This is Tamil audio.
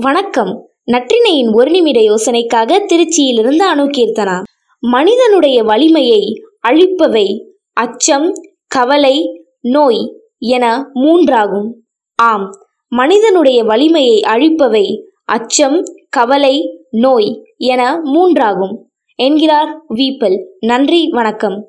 வணக்கம். நற்றினையின் ஒரு நிமிட யோசனைக்காக திருச்சியிலிருந்து அணுகீர்த்தனா மனிதனுடைய வலிமையை அழிப்பவை அச்சம் கவலை நோய் என மூன்றாகும். ஆம் மனிதனுடைய வலிமையை அழிப்பவை அச்சம் கவலை நோய் என மூன்றாகும். என்கிறார் வீப்பல். நன்றி வணக்கம்.